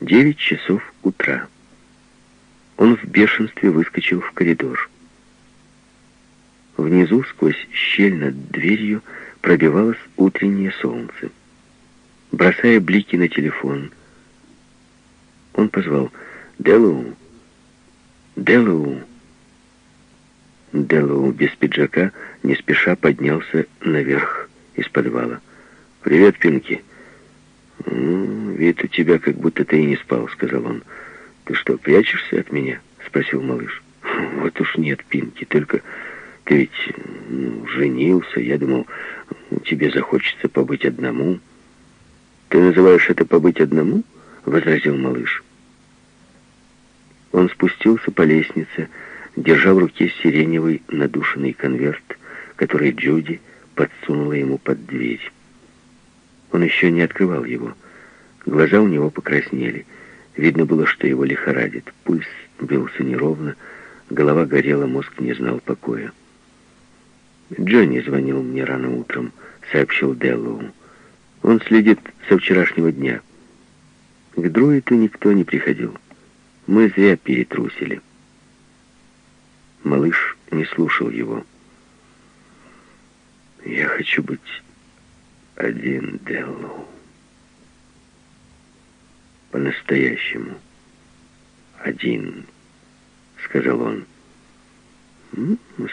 Девять часов утра. Он в бешенстве выскочил в коридор. Внизу, сквозь щель над дверью, пробивалось утреннее солнце. Бросая блики на телефон, он позвал «Делоу! Делоу!» Делоу без пиджака не спеша поднялся наверх из подвала. «Привет, Пинки!» «Ну, «Вид у тебя, как будто ты и не спал», — сказал он. «Ты что, прячешься от меня?» — спросил малыш. «Вот уж нет, Пинки, только ты ведь ну, женился. Я думал, тебе захочется побыть одному». «Ты называешь это побыть одному?» — возразил малыш. Он спустился по лестнице, держа в руке сиреневый надушенный конверт, который Джуди подсунула ему под дверь. Он еще не открывал его. Глаза у него покраснели. Видно было, что его лихорадит. Пульс бился неровно, голова горела, мозг не знал покоя. «Джонни звонил мне рано утром», — сообщил Деллоу. «Он следит со вчерашнего дня. К Друиду никто не приходил». Мы зря перетрусили. Малыш не слушал его. «Я хочу быть один, Деллоу. По-настоящему. Один», — сказал он.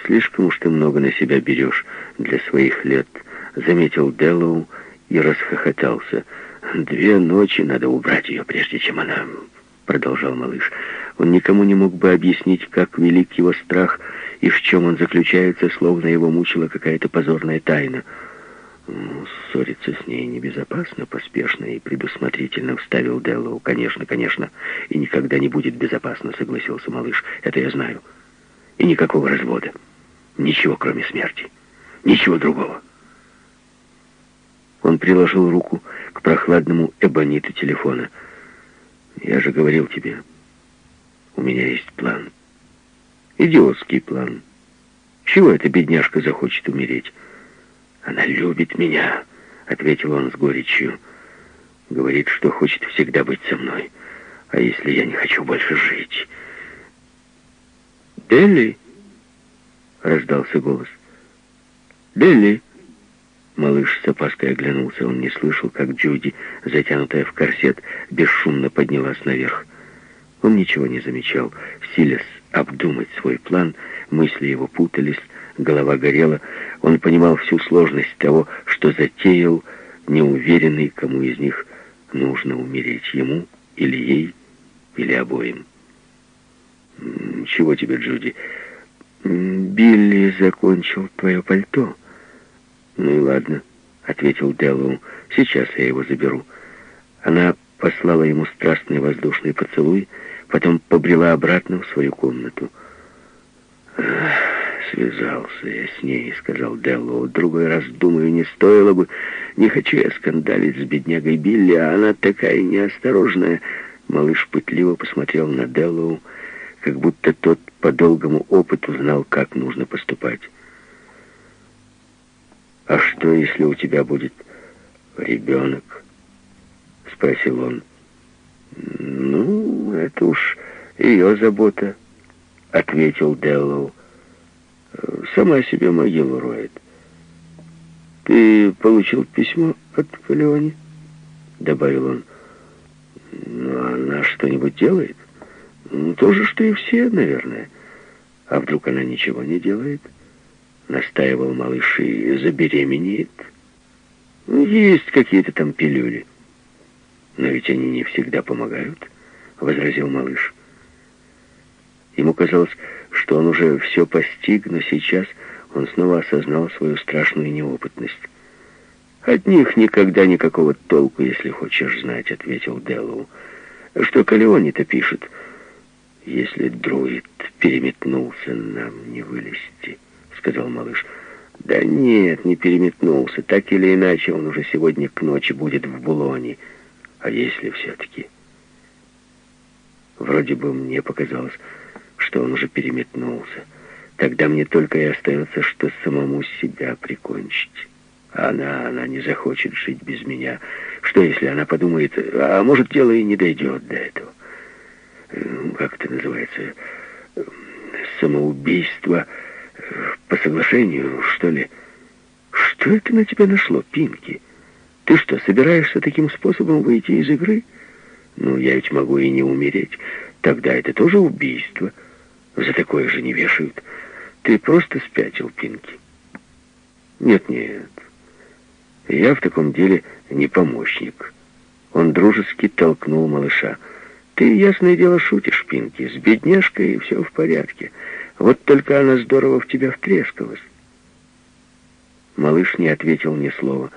«Слишком уж ты много на себя берешь для своих лет», — заметил Деллоу и расхохотался. «Две ночи надо убрать ее, прежде чем она продолжал малыш. Он никому не мог бы объяснить, как велик его страх и в чем он заключается, словно его мучила какая-то позорная тайна. Ссориться с ней небезопасно, поспешно и предусмотрительно вставил Деллоу. Конечно, конечно, и никогда не будет безопасно, согласился малыш. Это я знаю. И никакого развода. Ничего, кроме смерти. Ничего другого. Он приложил руку к прохладному эбониту телефона — я же говорил тебе, у меня есть план. Идиотский план. Чего эта бедняжка захочет умереть? Она любит меня, ответил он с горечью. Говорит, что хочет всегда быть со мной. А если я не хочу больше жить? Делли? Раздался голос. Делли? Малыш с опаской оглянулся. Он не слышал, как Джуди, затянутая в корсет, бесшумно поднялась наверх. Он ничего не замечал. Силясь обдумать свой план, мысли его путались, голова горела. Он понимал всю сложность того, что затеял, неуверенный, кому из них нужно умереть, ему или ей, или обоим. «Чего тебе, Джуди?» «Билли закончил твое пальто». «Ну и ладно», — ответил Деллоу. «Сейчас я его заберу». Она послала ему страстный воздушный поцелуй, потом побрела обратно в свою комнату. «Связался я с ней», — сказал Деллоу. «Другой раз, думаю, не стоило бы. Не хочу я скандалить с беднягой Билли, а она такая неосторожная». Малыш пытливо посмотрел на Деллоу, как будто тот по долгому опыту знал, как нужно поступать. «А что, если у тебя будет ребенок?» — спросил он. «Ну, это уж ее забота», — ответил Деллоу. «Сама себе могилу роет». «Ты получил письмо от Калеони?» — добавил он. «Ну, она что-нибудь делает?» ну, «То же, что и все, наверное. А вдруг она ничего не делает?» настаивал малыш, и забеременеет. Ну, есть какие-то там пилюли. Но ведь они не всегда помогают, возразил малыш. Ему казалось, что он уже все постиг, но сейчас он снова осознал свою страшную неопытность. «От них никогда никакого толку, если хочешь знать», — ответил Деллоу. «Что Калеони-то пишет? Если друид переметнулся, нам не вылезти» сказал малыш. «Да нет, не переметнулся. Так или иначе, он уже сегодня к ночи будет в Булоне. А если все-таки...» Вроде бы мне показалось, что он уже переметнулся. Тогда мне только и остается, что самому себя прикончить. А она, она не захочет жить без меня. Что если она подумает, а может, дело и не дойдет до этого? Как это называется? Самоубийство по соглашению, что ли? Что это на тебя нашло, Пинки? Ты что, собираешься таким способом выйти из игры? Ну, я ведь могу и не умереть. Тогда это тоже убийство. За такое же не вешают. Ты просто спятил, Пинки. Нет, нет. Я в таком деле не помощник. Он дружески толкнул малыша. Ты, ясное дело, шутишь, Пинки. С бедняжкой все в порядке. Вот только она здорово в тебя втрескалась. Малыш не ответил ни слова.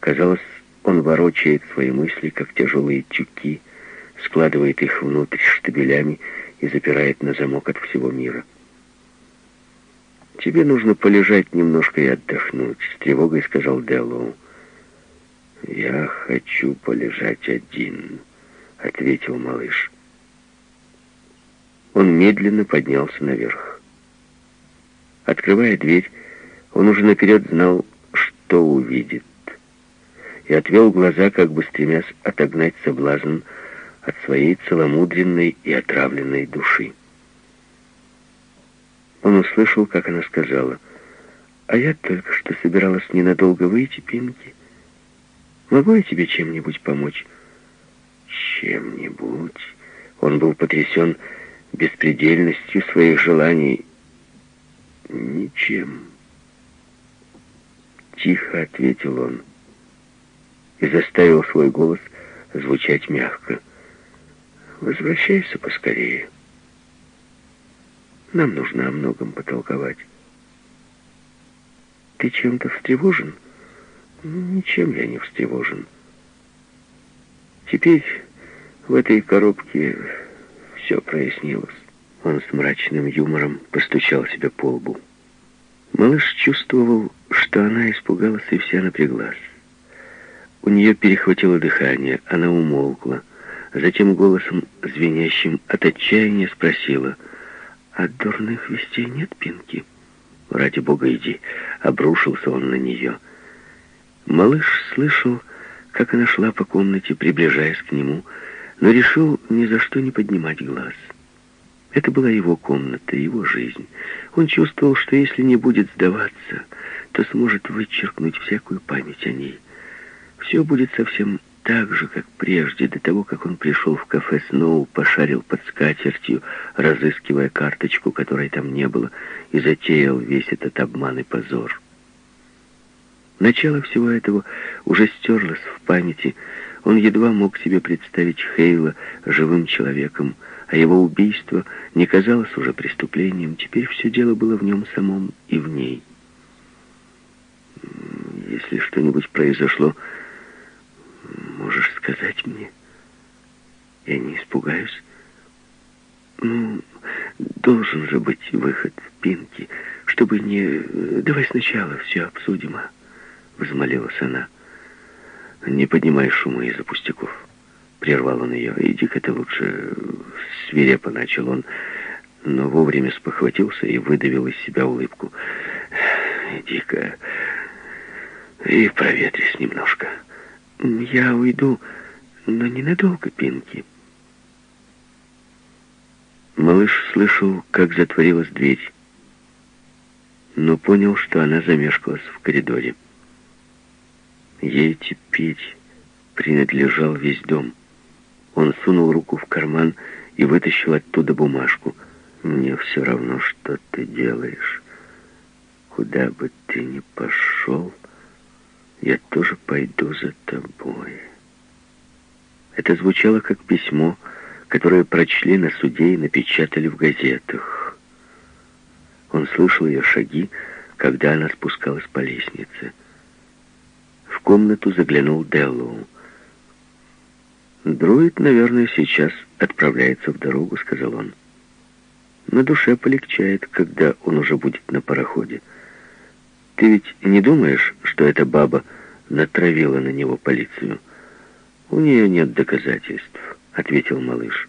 Казалось, он ворочает свои мысли, как тяжелые тюки, складывает их внутрь штабелями и запирает на замок от всего мира. «Тебе нужно полежать немножко и отдохнуть», — с тревогой сказал Деллоу. «Я хочу полежать один», — ответил малыш. Он медленно поднялся наверх. Открывая дверь, он уже наперед знал, что увидит, и отвел глаза, как бы стремясь отогнать соблазн от своей целомудренной и отравленной души. Он услышал, как она сказала, «А я только что собиралась ненадолго выйти, Пинки. Могу я тебе чем-нибудь помочь?» «Чем-нибудь?» Он был потрясен беспредельностью своих желаний. «Ничем». Тихо ответил он и заставил свой голос звучать мягко. «Возвращайся поскорее». Нам нужно о многом потолковать. Ты чем-то встревожен? Ничем я не встревожен. Теперь в этой коробке все прояснилось. Он с мрачным юмором постучал себя по лбу. Малыш чувствовал, что она испугалась и вся напряглась. У нее перехватило дыхание, она умолкла. Затем голосом, звенящим от отчаяния, спросила — а дурных вестей нет, Пинки? Ради бога, иди. Обрушился он на нее. Малыш слышал, как она шла по комнате, приближаясь к нему, но решил ни за что не поднимать глаз. Это была его комната, его жизнь. Он чувствовал, что если не будет сдаваться, то сможет вычеркнуть всякую память о ней. Все будет совсем так же, как прежде, до того, как он пришел в кафе Сноу, пошарил под скатертью, разыскивая карточку, которой там не было, и затеял весь этот обман и позор. Начало всего этого уже стерлось в памяти. Он едва мог себе представить Хейла живым человеком, а его убийство не казалось уже преступлением. Теперь все дело было в нем самом и в ней. Если что-нибудь произошло, можешь сказать мне? Я не испугаюсь. Ну, должен же быть выход Пинки, чтобы не... Давай сначала все обсудим, а? Взмолилась она. Не поднимай шума из-за пустяков. Прервал он ее. Иди-ка ты лучше... Свирепо начал он, но вовремя спохватился и выдавил из себя улыбку. Иди-ка и проветрись немножко. «Я уйду, но ненадолго, Пинки». Малыш слышал, как затворилась дверь, но понял, что она замешкалась в коридоре. Ей теперь принадлежал весь дом. Он сунул руку в карман и вытащил оттуда бумажку. «Мне все равно, что ты делаешь. Куда бы ты ни пошел...» я тоже пойду за тобой. Это звучало как письмо, которое прочли на суде и напечатали в газетах. Он слышал ее шаги, когда она спускалась по лестнице. В комнату заглянул Деллоу. «Друид, наверное, сейчас отправляется в дорогу», — сказал он. «На душе полегчает, когда он уже будет на пароходе». Ты ведь не думаешь, что эта баба натравила на него полицию? У нее нет доказательств, ответил малыш.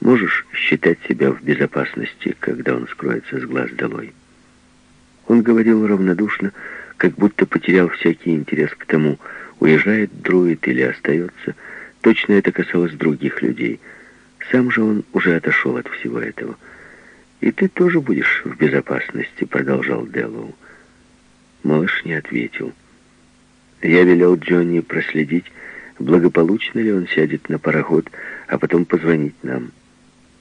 Можешь считать себя в безопасности, когда он скроется с глаз долой. Он говорил равнодушно, как будто потерял всякий интерес к тому, Уезжает друид или остается, точно это касалось других людей. Сам же он уже отошел от всего этого. «И ты тоже будешь в безопасности», — продолжал Деллоу. Малыш не ответил. Я велел Джонни проследить, благополучно ли он сядет на пароход, а потом позвонить нам.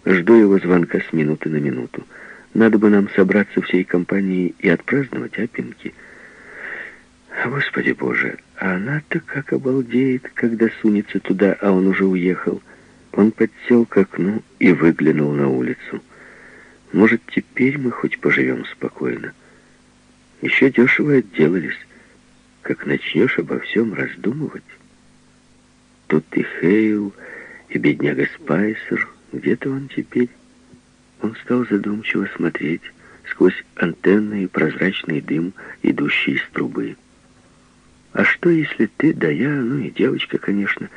Жду его звонка с минуты на минуту. Надо бы нам собраться всей компанией и отпраздновать опинки. Господи Боже, а она-то как обалдеет, когда сунется туда, а он уже уехал. Он подсел к окну и выглянул на улицу. Может, теперь мы хоть поживем спокойно. Еще дешево отделались. Как начнешь обо всем раздумывать. Тут и Хейл, и бедняга Спайсер. Где-то он теперь. Он стал задумчиво смотреть сквозь антенны и прозрачный дым, идущий из трубы. А что, если ты, да я, ну и девочка, конечно,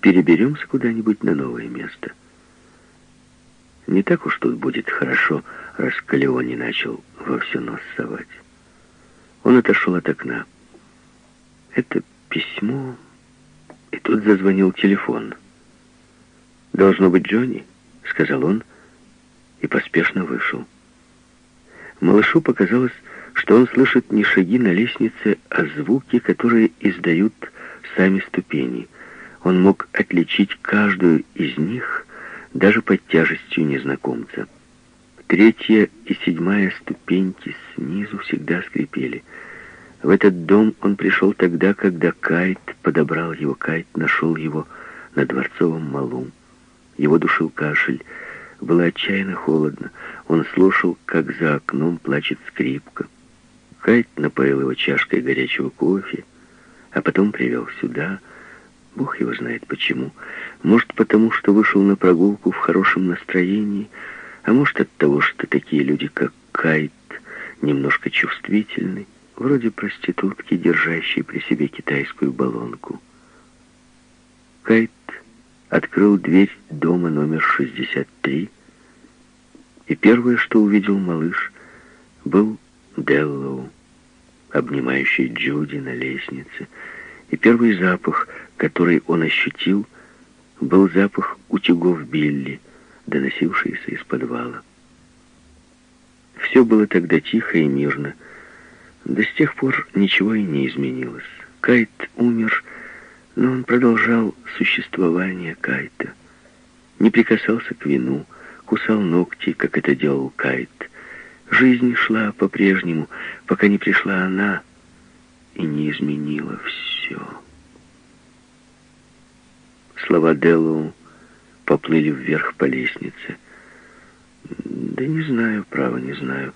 переберемся куда-нибудь на новое место? Не так уж тут будет хорошо, раз Калеони начал во все нос совать. Он отошел от окна. Это письмо... И тут зазвонил телефон. «Должно быть Джонни», — сказал он, и поспешно вышел. Малышу показалось, что он слышит не шаги на лестнице, а звуки, которые издают сами ступени. Он мог отличить каждую из них даже под тяжестью незнакомца. Третья и седьмая ступеньки снизу всегда скрипели. В этот дом он пришел тогда, когда Кайт подобрал его. Кайт нашел его на Дворцовом малу. Его душил кашель. Было отчаянно холодно. Он слушал, как за окном плачет скрипка. Кайт напоил его чашкой горячего кофе, а потом привел сюда. Бог его знает почему. Может, потому что вышел на прогулку в хорошем настроении, а может от того, что такие люди, как Кайт, немножко чувствительны, вроде проститутки, держащей при себе китайскую баллонку. Кайт открыл дверь дома номер 63, и первое, что увидел малыш, был Деллоу, обнимающий Джуди на лестнице, и первый запах, который он ощутил, был запах утюгов Билли, доносившийся из подвала. Все было тогда тихо и мирно. До с тех пор ничего и не изменилось. Кайт умер, но он продолжал существование Кайта. Не прикасался к вину, кусал ногти, как это делал Кайт. Жизнь шла по-прежнему, пока не пришла она и не изменила все. Слова Деллоу поплыли вверх по лестнице. Да не знаю, право, не знаю.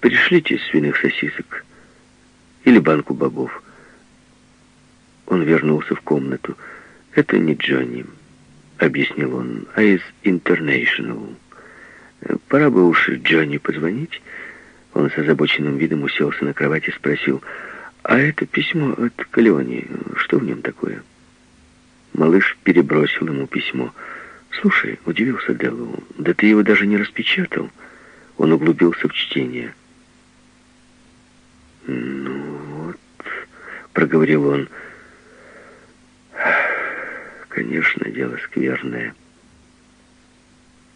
Пришлите свиных сосисок или банку бобов. Он вернулся в комнату. Это не Джонни, объяснил он, а из International. Пора бы уж Джонни позвонить. Он с озабоченным видом уселся на кровать и спросил, «А это письмо от Калеони, что в нем такое?» Малыш перебросил ему письмо. «Слушай», — удивился Деллоу, — «да ты его даже не распечатал». Он углубился в чтение. «Ну вот», — проговорил он, — «конечно, дело скверное.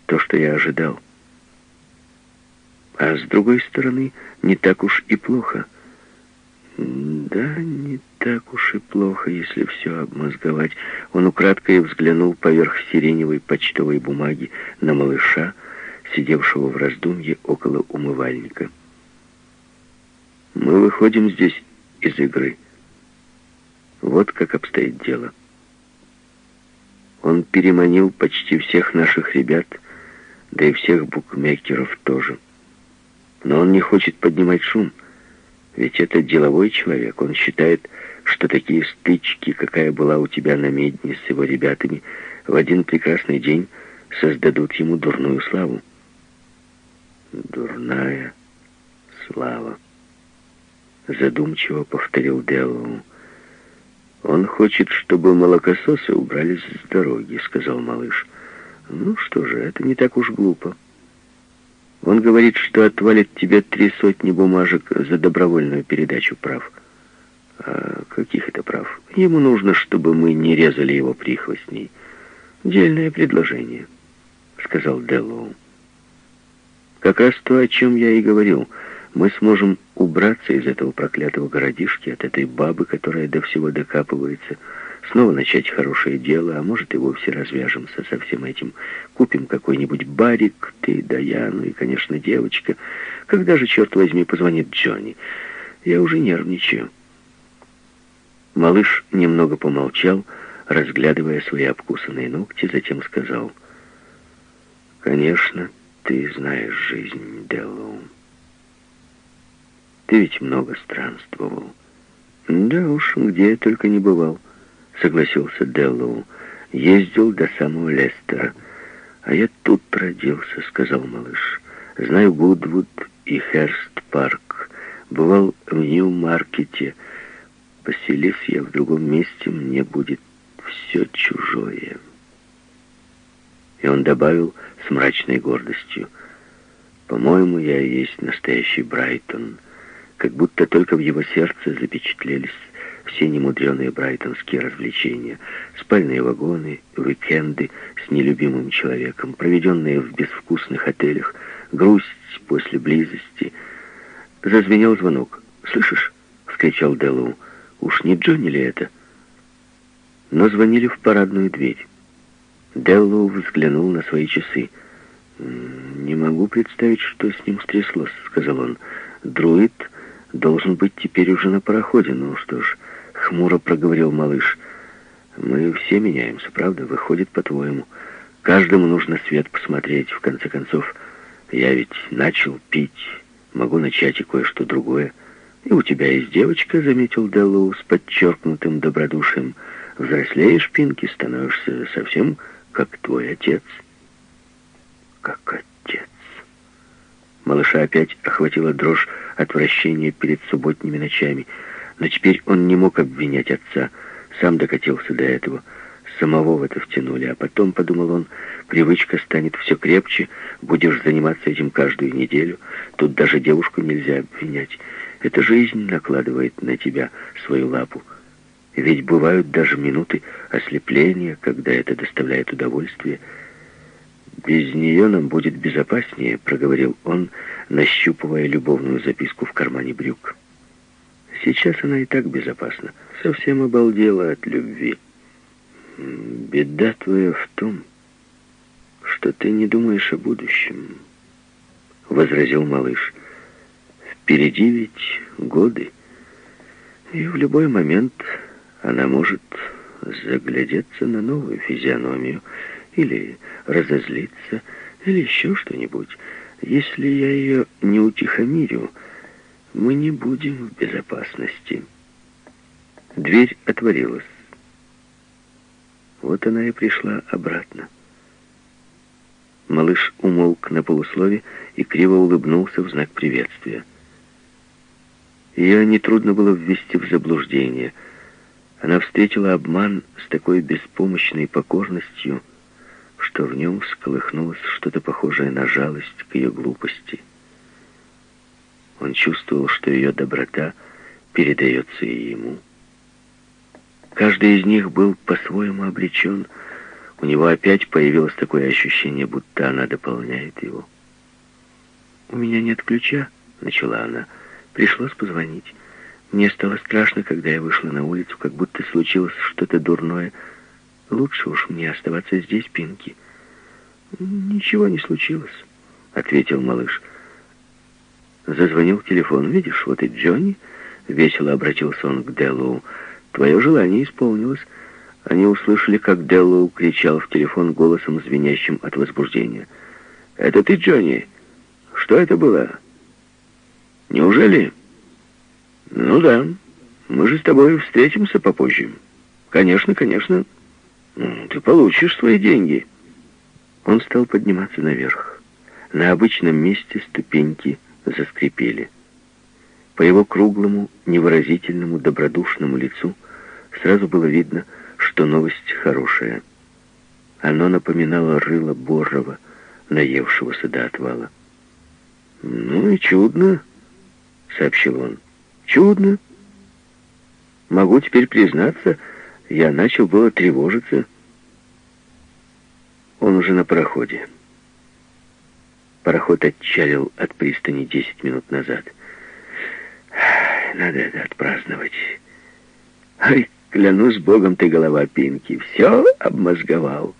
То, что я ожидал. А с другой стороны, не так уж и плохо. Да, не так уж и плохо, если все обмозговать. Он украдкой взглянул поверх сиреневой почтовой бумаги на малыша, сидевшего в раздумье около умывальника. Мы выходим здесь из игры. Вот как обстоит дело. Он переманил почти всех наших ребят, да и всех букмекеров тоже. Но он не хочет поднимать шум, ведь это деловой человек. Он считает, что такие стычки, какая была у тебя на медне с его ребятами, в один прекрасный день создадут ему дурную славу. Дурная слава. Задумчиво повторил Деллоу. «Он хочет, чтобы молокососы убрались с дороги», — сказал малыш. «Ну что же, это не так уж глупо». Он говорит, что отвалит тебе три сотни бумажек за добровольную передачу прав. А каких это прав? Ему нужно, чтобы мы не резали его прихвостней. Дельное предложение, сказал Деллоу. Как раз то, о чем я и говорил. Мы сможем убраться из этого проклятого городишки, от этой бабы, которая до всего докапывается, снова начать хорошее дело, а может и вовсе развяжемся со всем этим. Купим какой-нибудь барик, ты, Даяну и, конечно, девочка. Когда же, черт возьми, позвонит Джонни? Я уже нервничаю. Малыш немного помолчал, разглядывая свои обкусанные ногти, затем сказал, «Конечно, ты знаешь жизнь, Деллоу. Ты ведь много странствовал». «Да уж, где я только не бывал», — согласился Деллоу. «Ездил до самого Лестера». «А я тут родился», — сказал малыш. «Знаю Гудвуд и Херст-парк. Бывал в Нью-Маркете, Поселись я в другом месте, мне будет все чужое. И он добавил с мрачной гордостью, «По-моему, я и есть настоящий Брайтон, как будто только в его сердце запечатлелись все немудреные брайтонские развлечения, спальные вагоны, уикенды с нелюбимым человеком, проведенные в безвкусных отелях, грусть после близости. Зазвенел звонок. «Слышишь?» — вскричал Деллоу. Уж не Джонни ли это? Но звонили в парадную дверь. Деллоу взглянул на свои часы. «Не могу представить, что с ним стряслось», — сказал он. «Друид должен быть теперь уже на пароходе. Ну что ж, хмуро проговорил малыш. Мы все меняемся, правда? Выходит, по-твоему. Каждому нужно свет посмотреть. В конце концов, я ведь начал пить. Могу начать и кое-что другое». «И у тебя есть девочка», — заметил Деллоу с подчеркнутым добродушием. «Взрослеешь, Пинки, становишься совсем как твой отец». «Как отец?» Малыша опять охватила дрожь отвращения перед субботними ночами. Но теперь он не мог обвинять отца. Сам докатился до этого. Самого в это втянули. А потом, подумал он, привычка станет все крепче. Будешь заниматься этим каждую неделю. Тут даже девушку нельзя обвинять. Эта жизнь накладывает на тебя свою лапу. Ведь бывают даже минуты ослепления, когда это доставляет удовольствие. «Без нее нам будет безопаснее», — проговорил он, нащупывая любовную записку в кармане брюк. «Сейчас она и так безопасна. Совсем обалдела от любви. Беда твоя в том, что ты не думаешь о будущем», — возразил малыш. Впереди ведь годы, и в любой момент она может заглядеться на новую физиономию или разозлиться, или еще что-нибудь. Если я ее не утихомирю, мы не будем в безопасности. Дверь отворилась. Вот она и пришла обратно. Малыш умолк на полуслове и криво улыбнулся в знак приветствия. Ее нетрудно было ввести в заблуждение. Она встретила обман с такой беспомощной покорностью, что в нем всколыхнулось что-то похожее на жалость к ее глупости. Он чувствовал, что ее доброта передается и ему. Каждый из них был по-своему обречен. У него опять появилось такое ощущение, будто она дополняет его. «У меня нет ключа», — начала она, — Пришлось позвонить. Мне стало страшно, когда я вышла на улицу, как будто случилось что-то дурное. Лучше уж мне оставаться здесь, Пинки. Ничего не случилось, ответил малыш. Зазвонил телефон. Видишь, вот и Джонни. Весело обратился он к Деллоу. Твое желание исполнилось. Они услышали, как Деллоу кричал в телефон голосом, звенящим от возбуждения. «Это ты, Джонни? Что это было?» Неужели? Ну да. Мы же с тобой встретимся попозже. Конечно, конечно. Ну, ты получишь свои деньги. Он стал подниматься наверх. На обычном месте ступеньки заскрипели. По его круглому, невыразительному, добродушному лицу сразу было видно, что новость хорошая. Оно напоминало рыло Борова, наевшегося до отвала. «Ну и чудно», — сообщил он. «Чудно. Могу теперь признаться, я начал было тревожиться. Он уже на пароходе. Пароход отчалил от пристани десять минут назад. Надо это отпраздновать. Ай, клянусь богом, ты голова Пинки. Все обмозговал.